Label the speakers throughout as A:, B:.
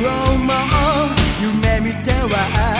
A: 今日も夢見ては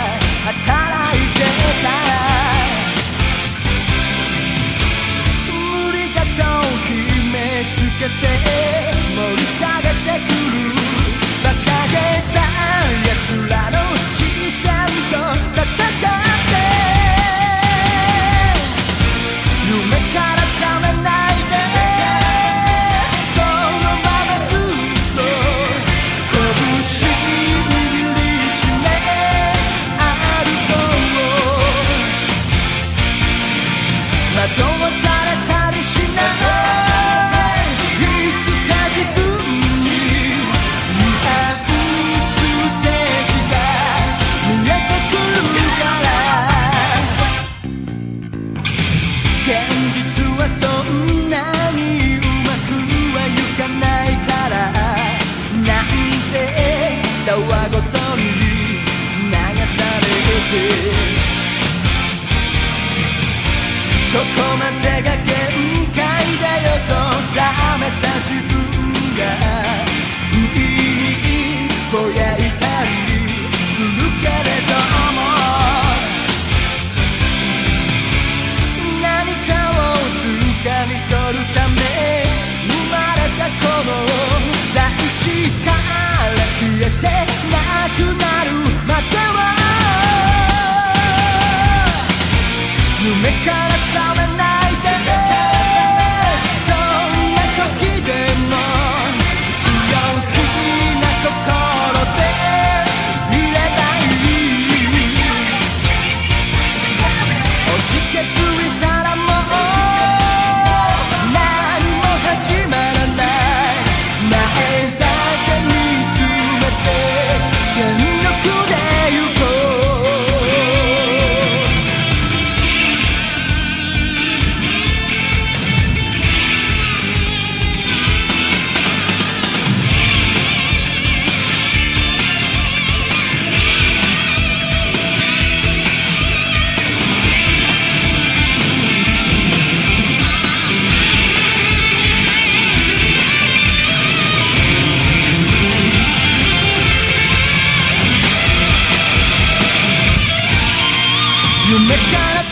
A: の夢から